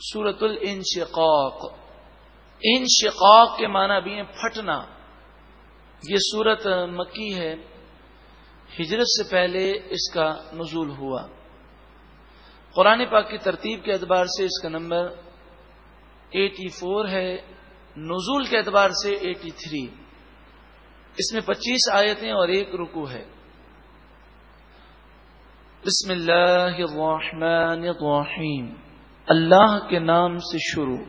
سورت الانشقاق. انشقاق کے معنی بھی ہیں پھٹنا. یہ سورت مکی ہے، ہجرت سے پہلے اس کا نزول ہوا۔ قرآن پاک کی ترتیب کے اعتبار سے اس کا نمبر ایٹی فور ہے، نزول کے اعتبار سے ایٹی تھری۔ اس میں پچیس آیتیں اور ایک رکو ہے۔ بسم اللہ الرحمن الرحیم۔ اللہ کے نام سے شروع،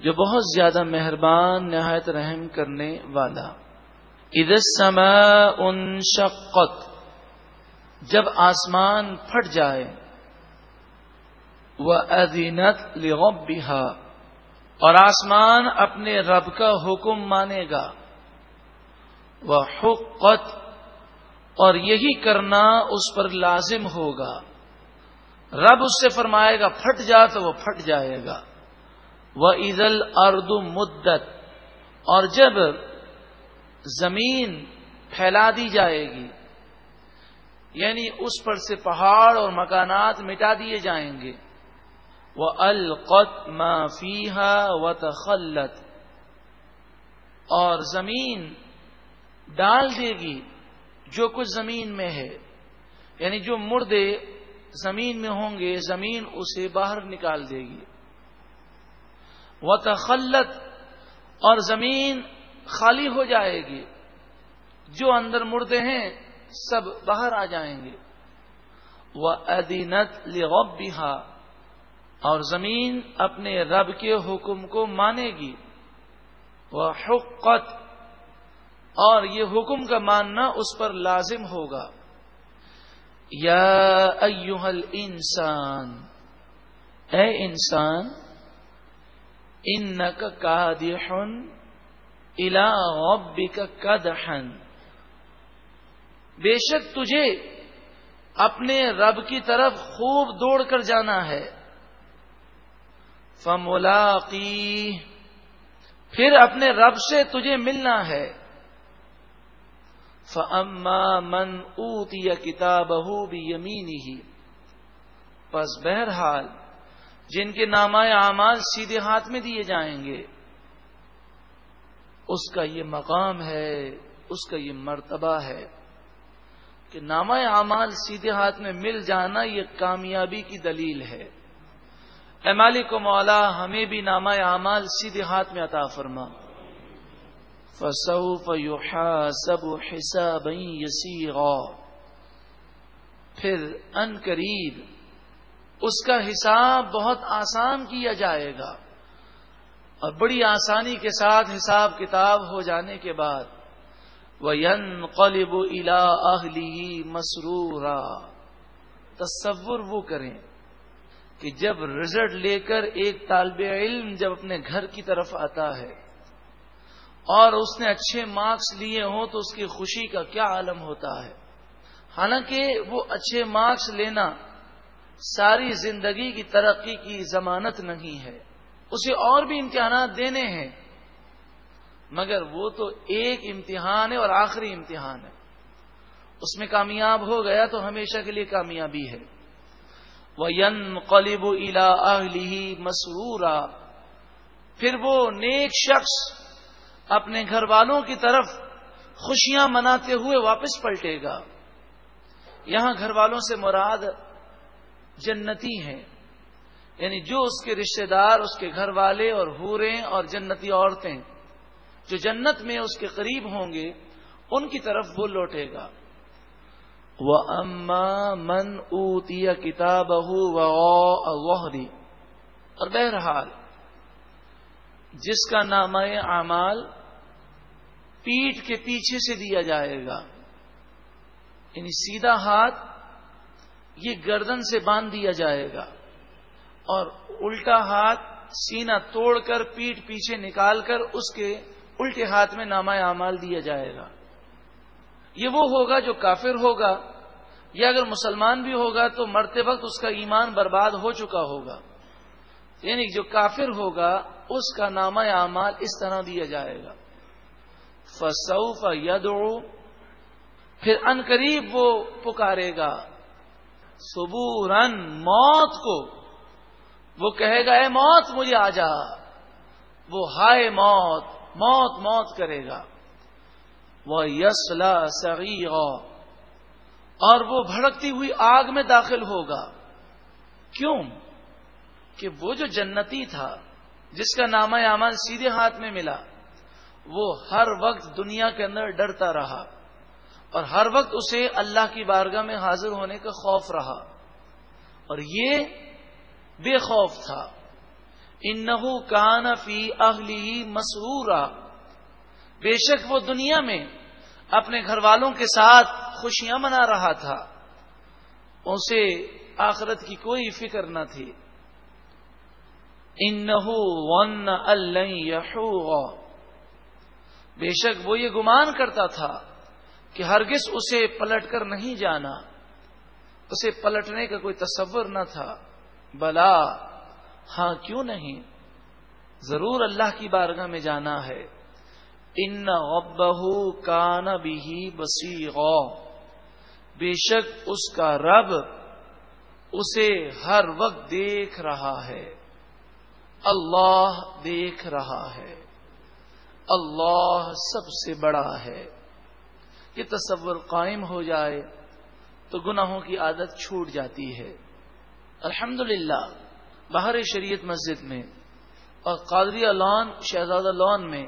جو بہت زیادہ مہربان، نہایت رحم کرنے والا۔ ان شقت جب آسمان پھٹ جائے وہ ادینت لغبہ اور آسمان اپنے رب کا حکم مانے گا۔ وہ حقت اور یہی کرنا اس پر لازم ہوگا۔ رب اس سے فرمائے گا، پھٹ جا تو وہ پھٹ جائے گا۔ وہ عید الرد مدت۔ اور جب زمین پھیلا دی جائے گی یعنی اس پر سے پہاڑ اور مکانات مٹا دیے جائیں گے۔ وہ القت معافیہ و تخلت اور زمین ڈال دے گی جو کچھ زمین میں ہے۔ یعنی جو مردے زمین میں ہوں گے، زمین اسے باہر نکال دے گی۔ وہ تخلت اور زمین خالی ہو جائے گی۔ جو اندر مردے ہیں، سب باہر آ جائیں گے۔ وہ ادینت لغب اور زمین اپنے رب کے حکم کو مانے گی۔ وہ حقت اور یہ حکم کا ماننا اس پر لازم ہوگا۔ یا ایوہل انسان اے انسان ان کا الا ربک کدحن بے شک تجھے اپنے رب کی طرف خوب دوڑ کر جانا ہے۔ فملاقی، پھر اپنے رب سے تجھے ملنا ہے۔ فما من اوتی کتاب بھی یمینی بس بہرحال جن کے نامہ اعمال سیدھے ہاتھ میں دیے جائیں گے، اس کا یہ مقام ہے، اس کا یہ مرتبہ ہے کہ نامہ اعمال سیدھے ہاتھ میں مل جانا یہ کامیابی کی دلیل ہے۔ اے مالک و مولا، ہمیں بھی نامہ اعمال سیدھے ہاتھ میں عطا فرما۔ فسوف يحاسب حسابا يسيرا۔ پھر ان قریب اس کا حساب بہت آسان کیا جائے گا اور بڑی آسانی کے ساتھ حساب کتاب ہو جانے کے بعد وہ ین قلب الا اہلی مسرورا۔ تصور وہ کریں کہ جب رزلٹ لے کر ایک طالب علم جب اپنے گھر کی طرف آتا ہے اور اس نے اچھے مارکس لیے ہوں تو اس کی خوشی کا کیا عالم ہوتا ہے۔ حالانکہ وہ اچھے مارکس لینا ساری زندگی کی ترقی کی ضمانت نہیں ہے۔ اسے اور بھی امتحانات دینے ہیں۔ مگر وہ تو ایک امتحان ہے اور آخری امتحان ہے۔ اس میں کامیاب ہو گیا تو ہمیشہ کے لیے کامیابی ہے۔ وہ ین قلیب الا اہلی مسرورا۔ پھر وہ نیک شخص اپنے گھر والوں کی طرف خوشیاں مناتے ہوئے واپس پلٹے گا۔ یہاں گھر والوں سے مراد جنتی ہیں۔ یعنی جو اس کے رشتہ دار، اس کے گھر والے اور ہوریں اور جنتی عورتیں جو جنت میں اس کے قریب ہوں گے، ان کی طرف وہ لوٹے گا۔ وہ اما من اوتی کتاب اور بہرحال جس کا نام اعمال پیٹ کے پیچھے سے دیا جائے گا۔ یعنی سیدھا ہاتھ یہ گردن سے باندھ دیا جائے گا۔ اور الٹا ہاتھ سینا توڑ کر پیٹ پیچھے نکال کر اس کے الٹے ہاتھ میں نامہ اعمال دیا جائے گا۔ یہ وہ ہوگا جو کافر ہوگا یا اگر مسلمان بھی ہوگا تو مرتے وقت اس کا ایمان برباد ہو چکا ہوگا۔ یعنی جو کافر ہوگا، اس کا نامہ اعمال اس طرح دیا جائے گا۔ فسوف یدعو پھر ان قریب وہ پکارے گا۔ سبورن موت کو۔ وہ کہے گا، اے موت، مجھے آ جا۔ وہ ہائے موت موت موت کرے گا۔ وہ یسلا سعی اور وہ بھڑکتی ہوئی آگ میں داخل ہوگا۔ کیوں؟ کہ وہ جو جنتی تھا، جس کا نامہ اعمال سیدھے ہاتھ میں ملا، وہ ہر وقت دنیا کے اندر ڈرتا رہا اور ہر وقت اسے اللہ کی بارگاہ میں حاضر ہونے کا خوف رہا۔ اور یہ بے خوف تھا۔ ان کان فی اہلی مسرورا۔ بے شک وہ دنیا میں اپنے گھر والوں کے ساتھ خوشیاں منا رہا تھا۔ اسے آخرت کی کوئی فکر نہ تھی۔ ان ون بے شک وہ یہ گمان کرتا تھا کہ ہرگز اسے پلٹ کر نہیں جانا، اسے پلٹنے کا کوئی تصور نہ تھا۔ بلا ہاں کیوں نہیں؟ ضرور اللہ کی بارگاہ میں جانا ہے۔ ان غبہ کان بھی بسی بے شک اس کا رب اسے ہر وقت دیکھ رہا ہے۔ اللہ دیکھ رہا ہے۔ اللہ سب سے بڑا ہے۔ یہ تصور قائم ہو جائے تو گناہوں کی عادت چھوٹ جاتی ہے۔ الحمد للہ باہر شریعت مسجد میں اور قادریہ لان شہزادہ لان میں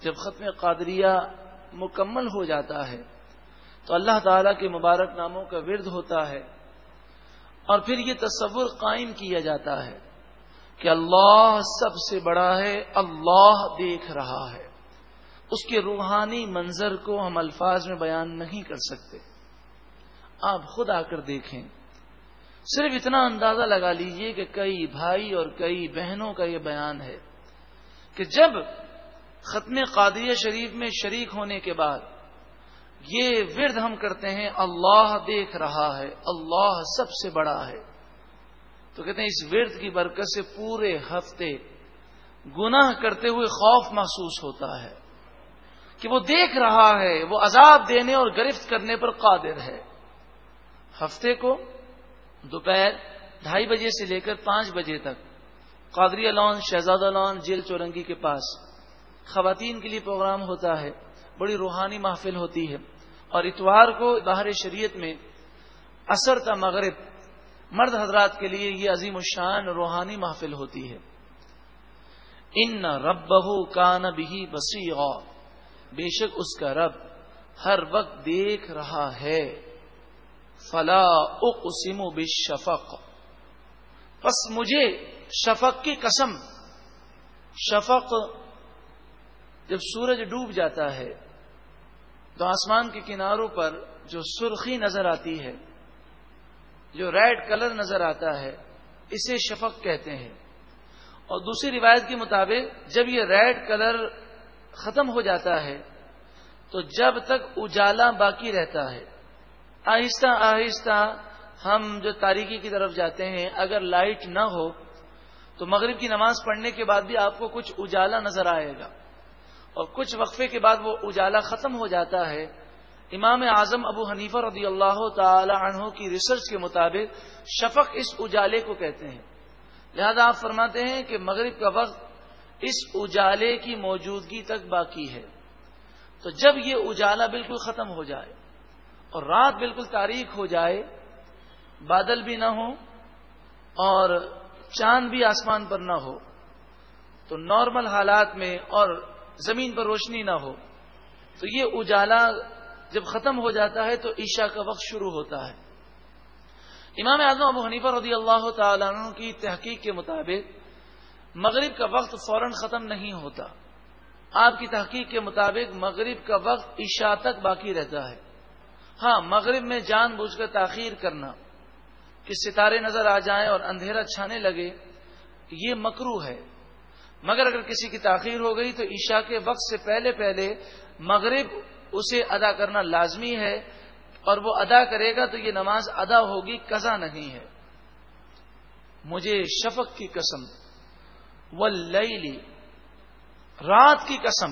جب ختم قادریہ مکمل ہو جاتا ہے تو اللہ تعالی کے مبارک ناموں کا ورد ہوتا ہے اور پھر یہ تصور قائم کیا جاتا ہے۔ کہ اللہ سب سے بڑا ہے، اللہ دیکھ رہا ہے۔ اس کے روحانی منظر کو ہم الفاظ میں بیان نہیں کر سکتے۔ آپ خود آ کر دیکھیں۔ صرف اتنا اندازہ لگا لیجیے کہ کئی بھائی اور کئی بہنوں کا یہ بیان ہے کہ جب ختم قادریہ شریف میں شریک ہونے کے بعد یہ ورد ہم کرتے ہیں، اللہ دیکھ رہا ہے، اللہ سب سے بڑا ہے۔ تو کہتے ہیں اس ورد کی برکت سے پورے ہفتے گناہ کرتے ہوئے خوف محسوس ہوتا ہے کہ وہ دیکھ رہا ہے، وہ عذاب دینے اور گرفت کرنے پر قادر ہے۔ ہفتے کو دوپہر ڈھائی بجے سے لے کر پانچ بجے تک Qadri lawn Shahzada lawn jail چورنگی کے پاس خواتین کے لیے پروگرام ہوتا ہے، بڑی روحانی محفل ہوتی ہے اور اتوار کو باہر شریعت میں اثر تا مغرب مرد حضرات کے لیے یہ عظیم الشان روحانی محفل ہوتی ہے۔ ان رب کان بھی بسی بے شک اس کا رب ہر وقت دیکھ رہا ہے۔ فلا اقسم بالشفق۔ پس مجھے شفق کی قسم۔ شفق جب سورج ڈوب جاتا ہے تو آسمان کے کناروں پر جو سرخی نظر آتی ہے جو ریڈ کلر نظر آتا ہے، اسے شفق کہتے ہیں۔ اور دوسری روایت کے مطابق، جب یہ ریڈ کلر ختم ہو جاتا ہے، تو جب تک اجالا باقی رہتا ہے۔ آہستہ آہستہ ہم جو تاریخی کی طرف جاتے ہیں، اگر لائٹ نہ ہو، تو مغرب کی نماز پڑھنے کے بعد بھی آپ کو کچھ اجالا نظر آئے گا۔ اور کچھ وقفے کے بعد وہ اجالا ختم ہو جاتا ہے امام اعظم ابو حنیفہ رضی اللہ تعالی عنہ کی ریسرچ کے مطابق شفق اس اجالے کو کہتے ہیں۔ لہذا آپ فرماتے ہیں کہ مغرب کا وقت اس اجالے کی موجودگی تک باقی ہے۔ تو جب یہ اجالا بالکل ختم ہو جائے اور رات بالکل تاریخ ہو جائے، بادل بھی نہ ہو اور چاند بھی آسمان پر نہ ہو، تو نارمل حالات میں اور زمین پر روشنی نہ ہو، تو یہ اجالا جب ختم ہو جاتا ہے تو عشاء کا وقت شروع ہوتا ہے۔ امام اعظم ابو حنیفہ رضی اللہ تعالیٰ عنہ کی تحقیق کے مطابق مغرب کا وقت فوراً ختم نہیں ہوتا۔ آپ کی تحقیق کے مطابق مغرب کا وقت عشاء تک باقی رہتا ہے۔ ہاں مغرب میں جان بوجھ کر تاخیر کرنا، کہ ستارے نظر آ جائیں اور اندھیرا چھانے لگے، یہ مکرو ہے۔ مگر اگر کسی کی تاخیر ہو گئی تو عشاء کے وقت سے پہلے پہلے مغرب اسے ادا کرنا لازمی ہے اور وہ ادا کرے گا تو یہ نماز ادا ہوگی قزا نہیں ہے۔ مجھے شفق کی قسم و رات کی قسم،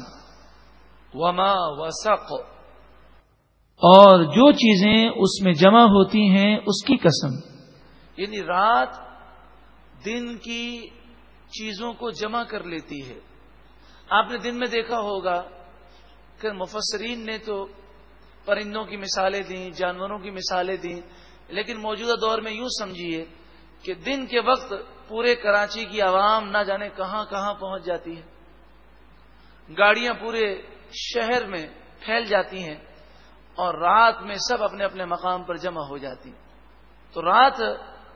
وما وسق۔ اور جو چیزیں اس میں جمع ہوتی ہیں، اس کی قسم۔ یعنی رات دن کی چیزوں کو جمع کر لیتی ہے۔ آپ نے دن میں دیکھا ہوگا کہ مفسرین نے تو پرندوں کی مثالیں دیں، جانوروں کی مثالیں دیں، لیکن موجودہ دور میں یوں سمجھیے کہ دن کے وقت پورے کراچی کی عوام نہ جانے کہاں کہاں پہنچ جاتی ہے۔ گاڑیاں پورے شہر میں پھیل جاتی ہیں اور رات میں سب اپنے اپنے مقام پر جمع ہو جاتی تو رات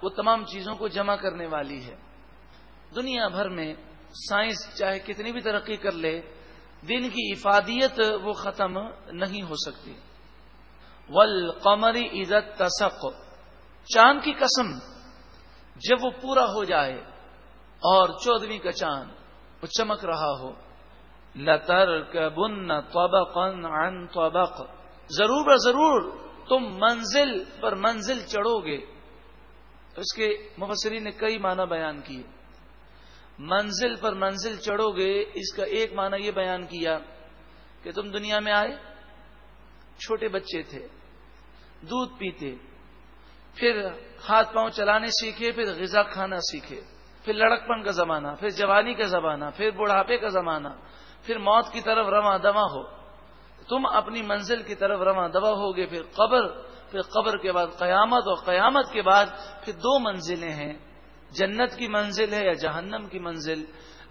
وہ تمام چیزوں کو جمع کرنے والی ہے۔ دنیا بھر میں سائنس چاہے کتنی بھی ترقی کر لے دن کی افادیت وہ ختم نہیں ہو سکتی۔ ول قمری عزت تسق چاند کی قسم جب وہ پورا ہو جائے اور چودویں کا چاند وہ چمک رہا ہو۔ لتر بن عن طبق۔ ضرور ضرور تم منزل پر منزل چڑھو گے۔ اس کے مفسری نے کئی معنی بیان کیے۔ منزل پر منزل چڑھو گے، اس کا ایک معنی یہ بیان کیا کہ تم دنیا میں آئے، چھوٹے بچے تھے، دودھ پیتے، پھر ہاتھ پاؤں چلانے سیکھے، پھر غذا کھانا سیکھے، پھر لڑکپن کا زمانہ، پھر جوانی کا زمانہ، پھر بڑھاپے کا زمانہ، پھر موت کی طرف رواں دوا ہو۔ تم اپنی منزل کی طرف رواں دوا ہوگے پھر قبر پھر قبر کے بعد قیامت اور قیامت کے بعد پھر دو منزلیں ہیں۔ جنت کی منزل ہے یا جہنم کی منزل؟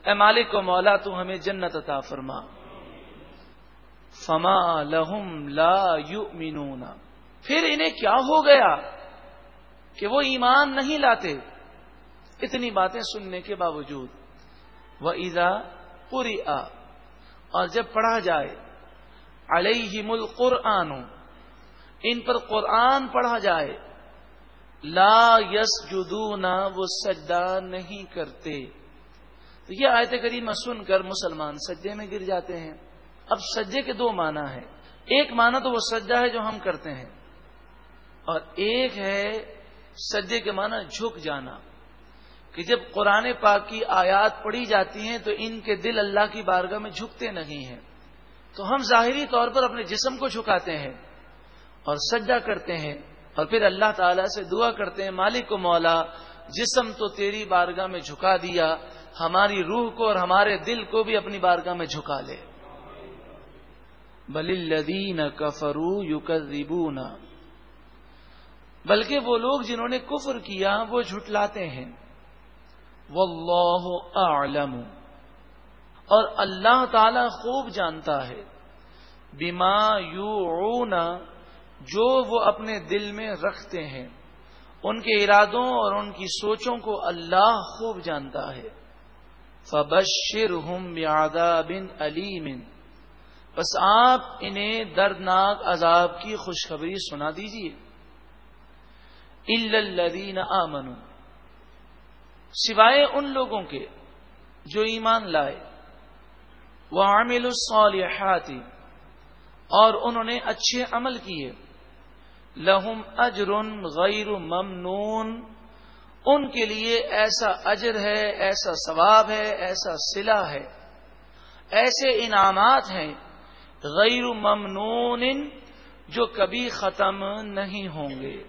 اے مالک و مولا، تو ہمیں جنت عطا فرما۔ فما لہم لا یؤمنون۔ پھر انہیں کیا ہو گیا کہ وہ ایمان نہیں لاتے؟ اتنی باتیں سننے کے باوجود۔ وہ ایزا پوری آ اور جب پڑھا جائے علیہ مل قرآن ان پر قرآن پڑھا جائے لا یس جدونا وہ سجدہ نہیں کرتے۔ تو یہ آیت کریمہ سن کر مسلمان سجدے میں گر جاتے ہیں۔ اب سجدے کے دو معنی ہے ایک معنی تو وہ سجدہ ہے جو ہم کرتے ہیں۔ اور ایک ہے سجدے کے معنی جھک جانا۔ کہ جب قرآن پاک کی آیات پڑھی جاتی ہیں تو ان کے دل اللہ کی بارگاہ میں جھکتے نہیں ہیں۔ تو ہم ظاہری طور پر اپنے جسم کو جھکاتے ہیں اور سجدہ کرتے ہیں۔ اور پھر اللہ تعالی سے دعا کرتے ہیں، مالک کو مولا، جسم تو تیری بارگاہ میں جھکا دیا، ہماری روح کو اور ہمارے دل کو بھی اپنی بارگاہ میں جھکا لے۔ بل الدین کفرو یو بلکہ وہ لوگ جنہوں نے کفر کیا، وہ جھٹلاتے ہیں۔ واللہ اعلم۔ اور اللہ تعالی خوب جانتا ہے۔ بیما یو جو وہ اپنے دل میں رکھتے ہیں، ان کے ارادوں اور ان کی سوچوں کو اللہ خوب جانتا ہے۔ فبشر ہم بیادا بن علیم بس آپ انہیں دردناک عذاب کی خوشخبری سنا دیجیے الدین آمن سوائے ان لوگوں کے جو ایمان لائے۔ وہ عامل الصالحات۔ اور انہوں نے اچھے عمل کیے۔ لہم اجر غیر ممنون۔ ان کے لیے ایسا اجر ہے، ایسا ثواب ہے، ایسا سلا ہے۔ ایسے انعامات ہیں غیر ممنون جو کبھی ختم نہیں ہوں گے۔